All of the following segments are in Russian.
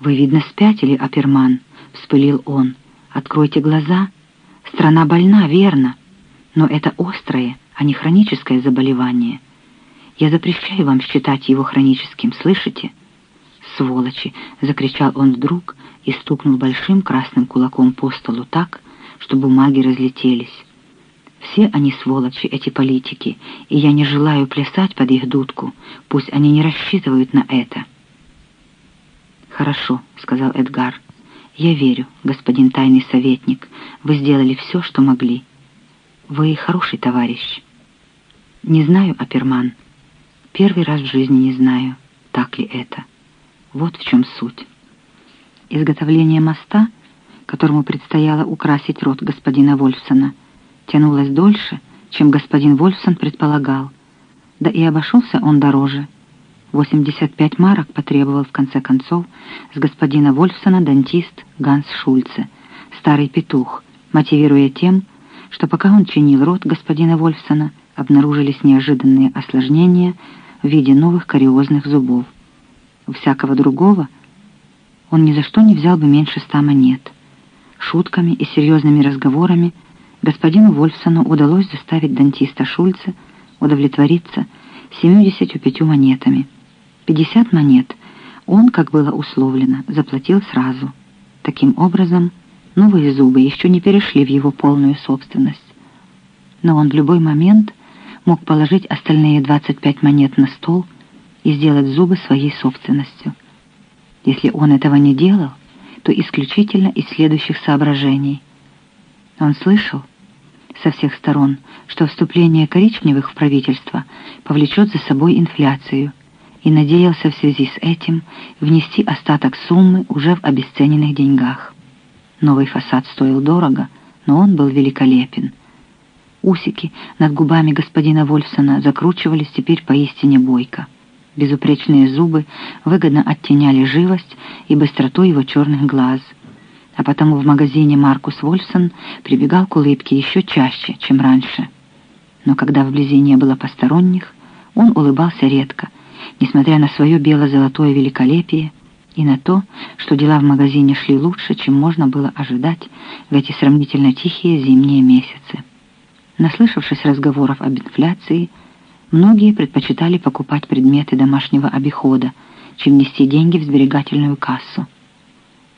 «Вы, видно, спятили, Аперман», — вспылил он. «Откройте глаза. Страна больна, верно, но это острое, а не хроническое заболевание. Я запрещаю вам считать его хроническим, слышите?» «Сволочи!» — закричал он вдруг и стукнул большим красным кулаком по столу так, что бумаги разлетелись. Все они сволочи, эти политики, и я не желаю плясать под их дудку, пусть они не рассчитывают на это. «Хорошо», — сказал Эдгар. «Я верю, господин тайный советник, вы сделали все, что могли. Вы хороший товарищ». «Не знаю, Аперман. Первый раз в жизни не знаю, так ли это. Вот в чем суть. Изготовление моста, которому предстояло украсить рот господина Вольфсона — тянулось дольше, чем господин Вольфсон предполагал. Да и обошелся он дороже. 85 марок потребовал в конце концов с господина Вольфсона дантист Ганс Шульце, старый петух, мотивируя тем, что пока он чинил рот господина Вольфсона, обнаружились неожиданные осложнения в виде новых кариозных зубов. Всякого другого он ни за что не взял бы меньше ста монет. Шутками и серьезными разговорами – господину Вольфсону удалось заставить дантиста Шульца удовлетвориться 75 монетами. 50 монет он, как было условлено, заплатил сразу. Таким образом, новые зубы еще не перешли в его полную собственность. Но он в любой момент мог положить остальные 25 монет на стол и сделать зубы своей собственностью. Если он этого не делал, то исключительно из следующих соображений. Он слышал, со всех сторон, что вступление коричневых в правительство повлечет за собой инфляцию, и надеялся в связи с этим внести остаток суммы уже в обесцененных деньгах. Новый фасад стоил дорого, но он был великолепен. Усики над губами господина Вольфсона закручивались теперь поистине бойко. Безупречные зубы выгодно оттеняли живость и быстроту его черных глаз — а потому в магазине Маркус Вольфсон прибегал к улыбке еще чаще, чем раньше. Но когда вблизи не было посторонних, он улыбался редко, несмотря на свое бело-золотое великолепие и на то, что дела в магазине шли лучше, чем можно было ожидать в эти сравнительно тихие зимние месяцы. Наслышавшись разговоров об инфляции, многие предпочитали покупать предметы домашнего обихода, чем нести деньги в сберегательную кассу.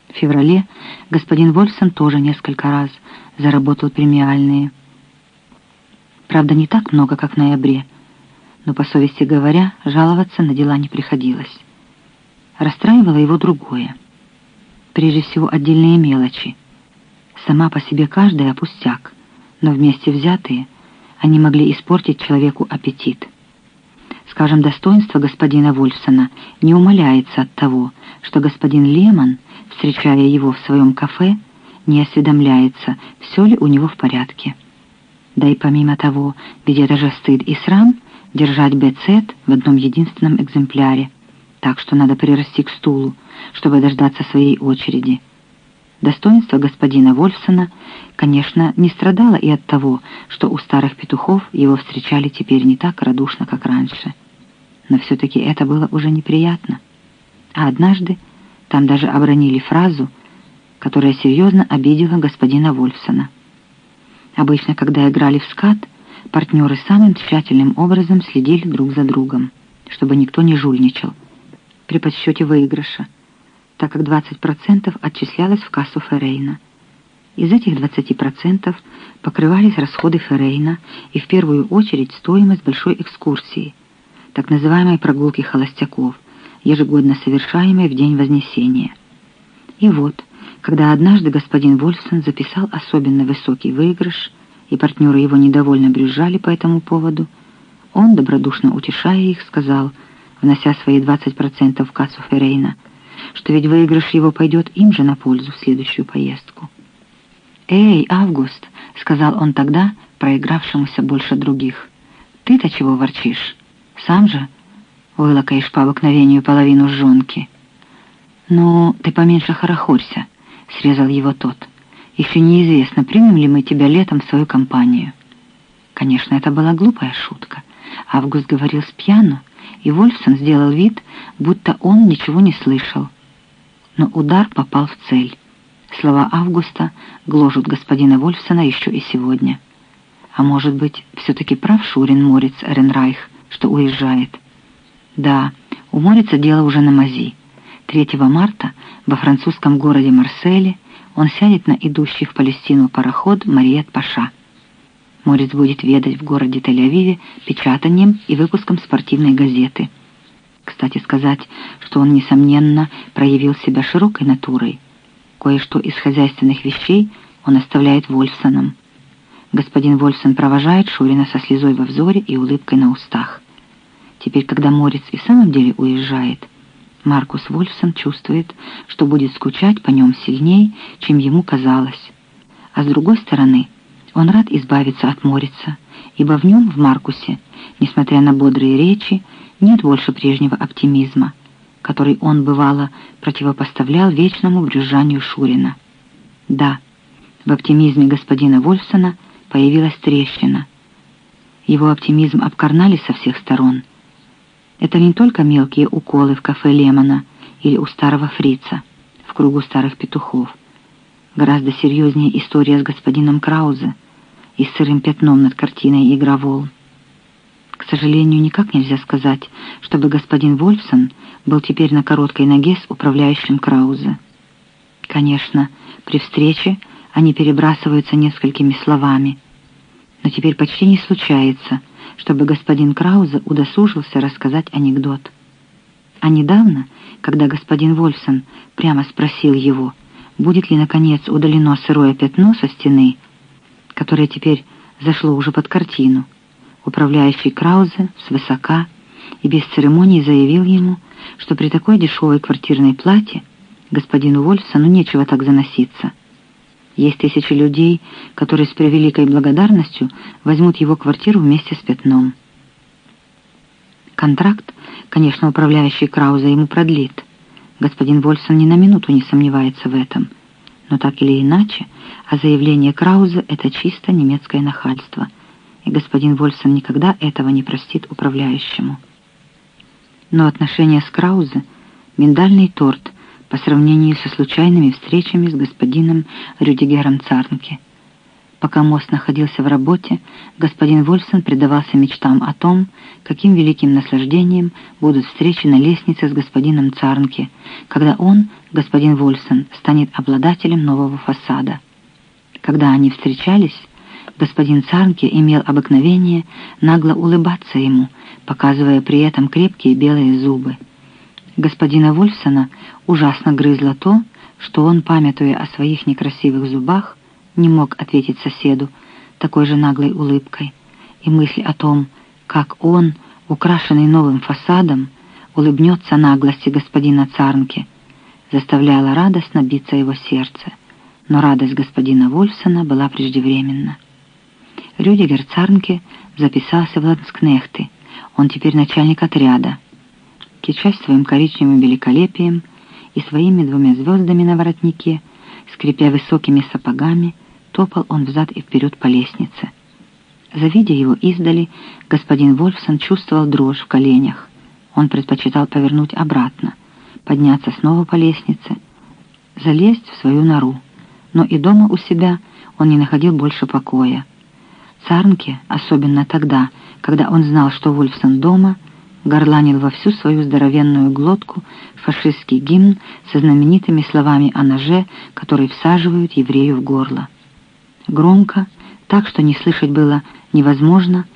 В феврале господин Вольфсон тоже несколько раз заработал премиальные. Правда, не так много, как в ноябре, но, по совести говоря, жаловаться на дела не приходилось. Расстраивало его другое. Прежде всего, отдельные мелочи. Сама по себе каждая пустяк, но вместе взятые они могли испортить человеку аппетит. Скажем, достоинство господина Вольфсона не умаляется от того, что господин Лемон встречая его в своем кафе, не осведомляется, все ли у него в порядке. Да и помимо того, ведь это же стыд и срам держать бецет в одном единственном экземпляре, так что надо прирасти к стулу, чтобы дождаться своей очереди. Достоинство господина Вольфсона, конечно, не страдало и от того, что у старых петухов его встречали теперь не так радушно, как раньше. Но все-таки это было уже неприятно. А однажды там даже обронили фразу, которая серьезно обидела господина Вольфсона. Обычно, когда играли в скат, партнеры самым тщательным образом следили друг за другом, чтобы никто не жульничал при подсчете выигрыша, так как 20% отчислялось в кассу Феррейна. Из этих 20% покрывались расходы Феррейна и в первую очередь стоимость большой экскурсии, так называемой прогулки холостяков – ежегодно совершаемой в день Вознесения. И вот, когда однажды господин Вольфсон записал особенно высокий выигрыш, и партнеры его недовольно брюзжали по этому поводу, он, добродушно утешая их, сказал, внося свои 20% в кассу Феррейна, что ведь выигрыш его пойдет им же на пользу в следующую поездку. «Эй, Август!» — сказал он тогда, проигравшемуся больше других. «Ты-то чего ворчишь? Сам же вылакаешь по обыкновению половину жонки. «Ну, ты поменьше хорохорься», — срезал его тот. «Еще неизвестно, примем ли мы тебя летом в свою компанию». Конечно, это была глупая шутка. Август говорил с пьяну, и Вольфсон сделал вид, будто он ничего не слышал. но удар попал в цель. Слова Августа гложут господина Вольфсона еще и сегодня. А может быть, все-таки прав Шурин Морец Эренрайх, что уезжает? Да, у Морица дело уже на мази. 3 марта во французском городе Марселе он сядет на идущий в Палестину пароход Мариет Паша. Морец будет ведать в городе Тель-Авиве печатанием и выпуском спортивной газеты. Кстати сказать, что он, несомненно, проявил себя широкой натурой. Кое-что из хозяйственных вещей он оставляет Вольфсонам. Господин Вольфсон провожает Шурина со слезой во взоре и улыбкой на устах. Теперь, когда Морец и в самом деле уезжает, Маркус Вольфсон чувствует, что будет скучать по нем сильнее, чем ему казалось. А с другой стороны, он рад избавиться от Морица, ибо в нем, в Маркусе, несмотря на бодрые речи, нет больше прежнего оптимизма, который он, бывало, противопоставлял вечному брюзжанию Шурина. Да, в оптимизме господина Вольфсона появилась трещина. Его оптимизм обкарнали со всех сторон. Это не только мелкие уколы в кафе Лемона или у старого фрица в кругу старых петухов. Гораздо серьезнее история с господином Краузе и с сырым пятном над картиной «Игра волн». К сожалению, никак нельзя сказать, чтобы господин Вольфсон был теперь на короткой ноге с управляющим Краузе. Конечно, при встрече они перебрасываются несколькими словами, но теперь почти не случается, чтобы господин Краузе удосужился рассказать анекдот. А недавно, когда господин Вольфсон прямо спросил его, будет ли наконец удалено сырое пятно со стены, которое теперь зашло уже под картину, Управляющий Краузе свысока и без церемонии заявил ему, что при такой дешевой квартирной плате господину Вольфсону нечего так заноситься. Есть тысячи людей, которые с превеликой благодарностью возьмут его квартиру вместе с пятном. Контракт, конечно, управляющий Краузе ему продлит. Господин Вольфсон ни на минуту не сомневается в этом. Но так или иначе, а заявление Краузе — это чисто немецкое нахальство — и господин Вольсон никогда этого не простит управляющему. Но отношения с Краузе — миндальный торт по сравнению со случайными встречами с господином Рюдигером Царнке. Пока мост находился в работе, господин Вольсон предавался мечтам о том, каким великим наслаждением будут встречи на лестнице с господином Царнке, когда он, господин Вольсон, станет обладателем нового фасада. Когда они встречались, господин Царнке имел обыкновение нагло улыбаться ему, показывая при этом крепкие белые зубы. Господина Вольфсона ужасно грызло то, что он, памятуя о своих некрасивых зубах, не мог ответить соседу такой же наглой улыбкой, и мысль о том, как он, украшенный новым фасадом, улыбнется наглости господина Царнке, заставляла радостно биться его сердце. Но радость господина Вольфсона была преждевременна. Рюдигер Царнке записался в ланскнехты. Он теперь начальник отряда. Кичась своим коричневым великолепием и своими двумя звездами на воротнике, скрипя высокими сапогами, топал он взад и вперед по лестнице. Завидя его издали, господин Вольфсон чувствовал дрожь в коленях. Он предпочитал повернуть обратно, подняться снова по лестнице, залезть в свою нору. Но и дома у себя он не находил больше покоя. Царнке, особенно тогда, когда он знал, что Вольфсон дома, горланил во всю свою здоровенную глотку фашистский гимн со знаменитыми словами о ноже, который всаживают еврею в горло. Громко, так что не слышать было невозможно,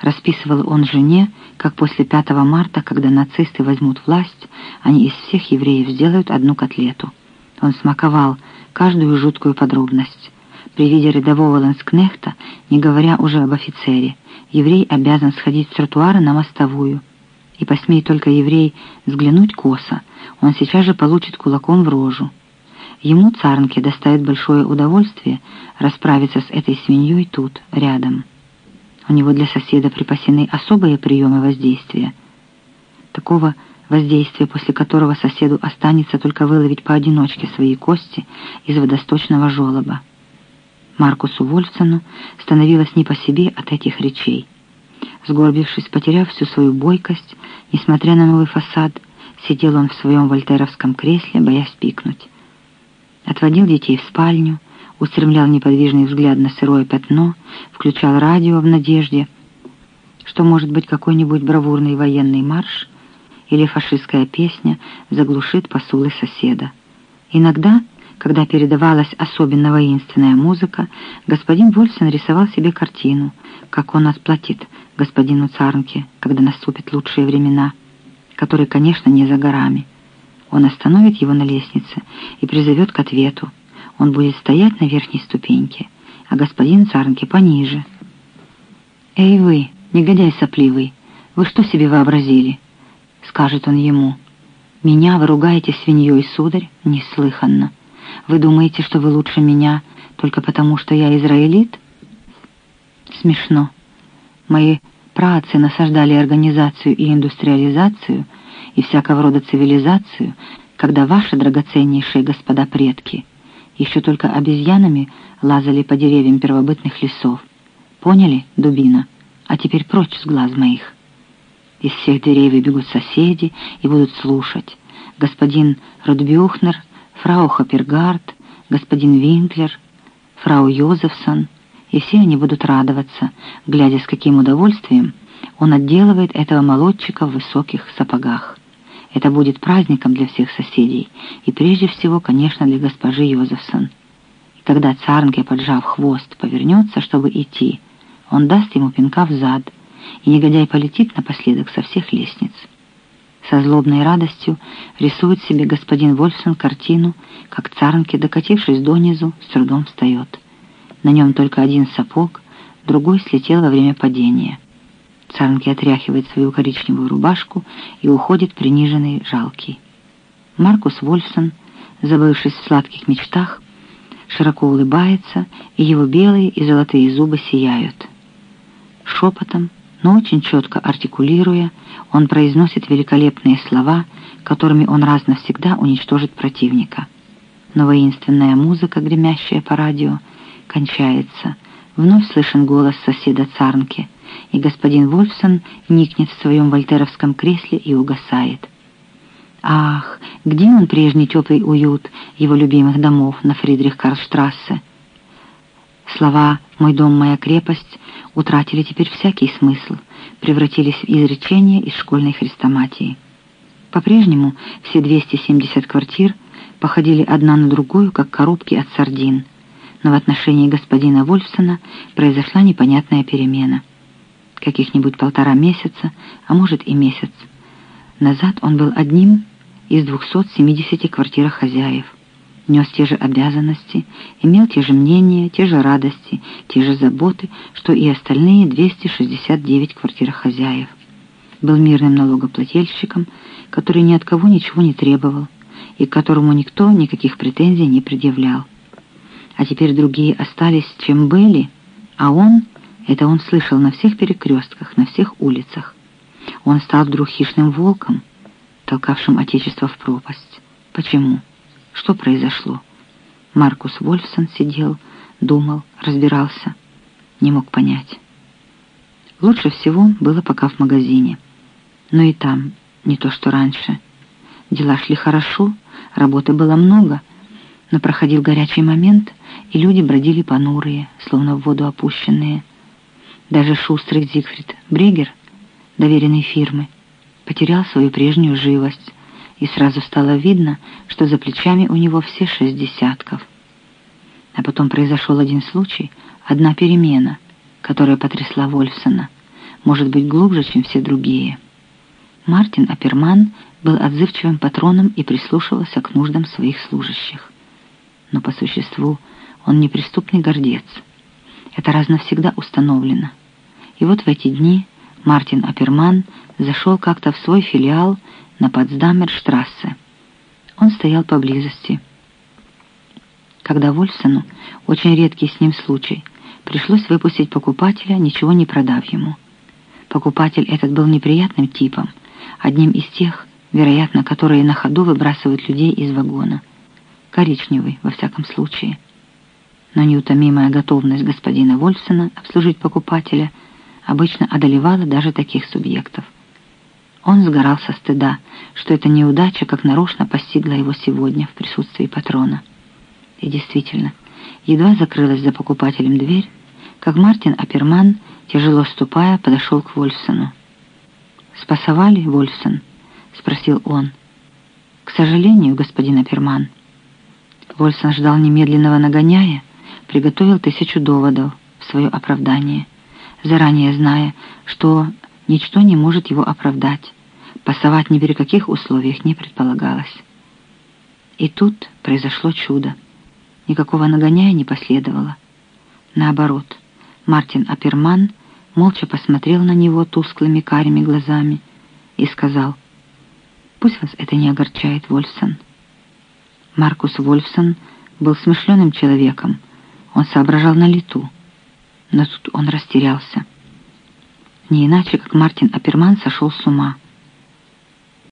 расписывал он жене, как после 5 марта, когда нацисты возьмут власть, они из всех евреев сделают одну котлету. Он смаковал каждую жуткую подробность. При виде рядового ланскнехта, не говоря уже об офицере, еврей обязан сходить с тротуара на мостовую. И посмей только еврей взглянуть косо, он сейчас же получит кулаком в рожу. Ему, царнке, доставит большое удовольствие расправиться с этой свиньей тут, рядом. У него для соседа припасены особые приемы воздействия. Такого воздействия, после которого соседу останется только выловить поодиночке свои кости из водосточного желоба. Маркусу Вольфсону становилось не по себе от этих речей. Сгорбившись, потеряв всю свою бойкость, несмотря на новый фасад, Сидел он в своем вольтеровском кресле, боясь пикнуть. Отводил детей в спальню, устремлял неподвижный взгляд на сырое пятно, включал радио в надежде, что, может быть, какой-нибудь бравурный военный марш или фашистская песня заглушит посулы соседа. Иногда, когда передавалась особенно воинственная музыка, господин Вольсон рисовал себе картину, как он отплатит господину Царнке, когда наступят лучшие времена, которые, конечно, не за горами. Он остановит его на лестнице и призовет к ответу. Он будет стоять на верхней ступеньке, а господин Царнке пониже. «Эй вы, негодяй сопливый, вы что себе вообразили?» — скажет он ему. «Меня вы ругаете свиньей, сударь? Неслыханно. Вы думаете, что вы лучше меня только потому, что я израилит?» Смешно. Мои праотцы насаждали организацию и индустриализацию и всякого рода цивилизацию, когда ваши драгоценнейшие господа предки еще только обезьянами лазали по деревьям первобытных лесов. Поняли, дубина? А теперь прочь с глаз моих. Из всех дверей выбегут соседи и будут слушать. Господин Рудбюхнер, фрау Хоппергард, господин Винклер, фрау Йозефсон — и все они будут радоваться, глядя, с каким удовольствием он отделывает этого молодчика в высоких сапогах. Это будет праздником для всех соседей, и прежде всего, конечно, для госпожи Йозефсон. Когда Царнке, поджав хвост, повернется, чтобы идти, он даст ему пинка в зад, и негодяй полетит напоследок со всех лестниц. Со злобной радостью рисует себе господин Вольфсон картину, как Царнке, докатившись донизу, с трудом встает. На нем только один сапог, другой слетел во время падения. Царнки отряхивает свою коричневую рубашку и уходит приниженный, жалкий. Маркус Вольфсон, забывшись в сладких мечтах, широко улыбается, и его белые и золотые зубы сияют. Шепотом, но очень четко артикулируя, он произносит великолепные слова, которыми он раз навсегда уничтожит противника. Но воинственная музыка, гремящая по радио, кончается. Вновь слышен голос соседа Царнки, и господин Вольфсон никнет в своем вольтеровском кресле и угасает. Ах, где он прежний теплый уют его любимых домов на Фридрих-Карлштрассе? Слова «мой дом, моя крепость» утратили теперь всякий смысл, превратились в изречения из школьной хрестоматии. По-прежнему все 270 квартир походили одна на другую, как коробки от сардин — но в отношении господина Вольфсона произошла непонятная перемена. Каких-нибудь полтора месяца, а может и месяц. Назад он был одним из 270 квартирах хозяев. Нес те же обязанности, имел те же мнения, те же радости, те же заботы, что и остальные 269 квартирах хозяев. Был мирным налогоплательщиком, который ни от кого ничего не требовал и к которому никто никаких претензий не предъявлял а теперь другие остались, чем были, а он, это он слышал на всех перекрестках, на всех улицах. Он стал вдруг хищным волком, толкавшим Отечество в пропасть. Почему? Что произошло? Маркус Вольфсон сидел, думал, разбирался, не мог понять. Лучше всего было пока в магазине. Но и там не то, что раньше. Дела шли хорошо, работы было много, но проходил горячий момент — и люди бродили понурые, словно в воду опущенные. Даже шустрый Зигфрид Брегер, доверенный фирмы, потерял свою прежнюю живость, и сразу стало видно, что за плечами у него все шесть десятков. А потом произошел один случай, одна перемена, которая потрясла Вольфсона, может быть, глубже, чем все другие. Мартин Аперман был отзывчивым патроном и прислушивался к нуждам своих служащих. Но по существу он неприступный гордец. Это раз навсегда установлено. И вот в эти дни Мартин Аперман зашел как-то в свой филиал на Потсдамерштрассе. Он стоял поблизости. Когда Вольфсону, очень редкий с ним случай, пришлось выпустить покупателя, ничего не продав ему. Покупатель этот был неприятным типом, одним из тех, вероятно, которые на ходу выбрасывают людей из вагона. Коричневый, во всяком случае но неутомимая готовность господина Вольфсона обслужить покупателя обычно одолевала даже таких субъектов. Он сгорал со стыда, что эта неудача как нарочно постигла его сегодня в присутствии патрона. И действительно, едва закрылась за покупателем дверь, как Мартин Аперман, тяжело ступая, подошел к Вольфсону. «Спасовали, Вольфсон?» — спросил он. «К сожалению, господин Аперман». Вольфсон ждал немедленного нагоняя, приготовил тысячу доводов в свое оправдание, заранее зная, что ничто не может его оправдать, пасовать ни при каких условиях не предполагалось. И тут произошло чудо. Никакого нагоняя не последовало. Наоборот, Мартин Аперман молча посмотрел на него тусклыми карими глазами и сказал, «Пусть вас это не огорчает, Вольфсон». Маркус Вольфсон был смышленым человеком, он соображал на лету, но тут он растерялся. Не иначе, как Мартин Аперман сошел с ума.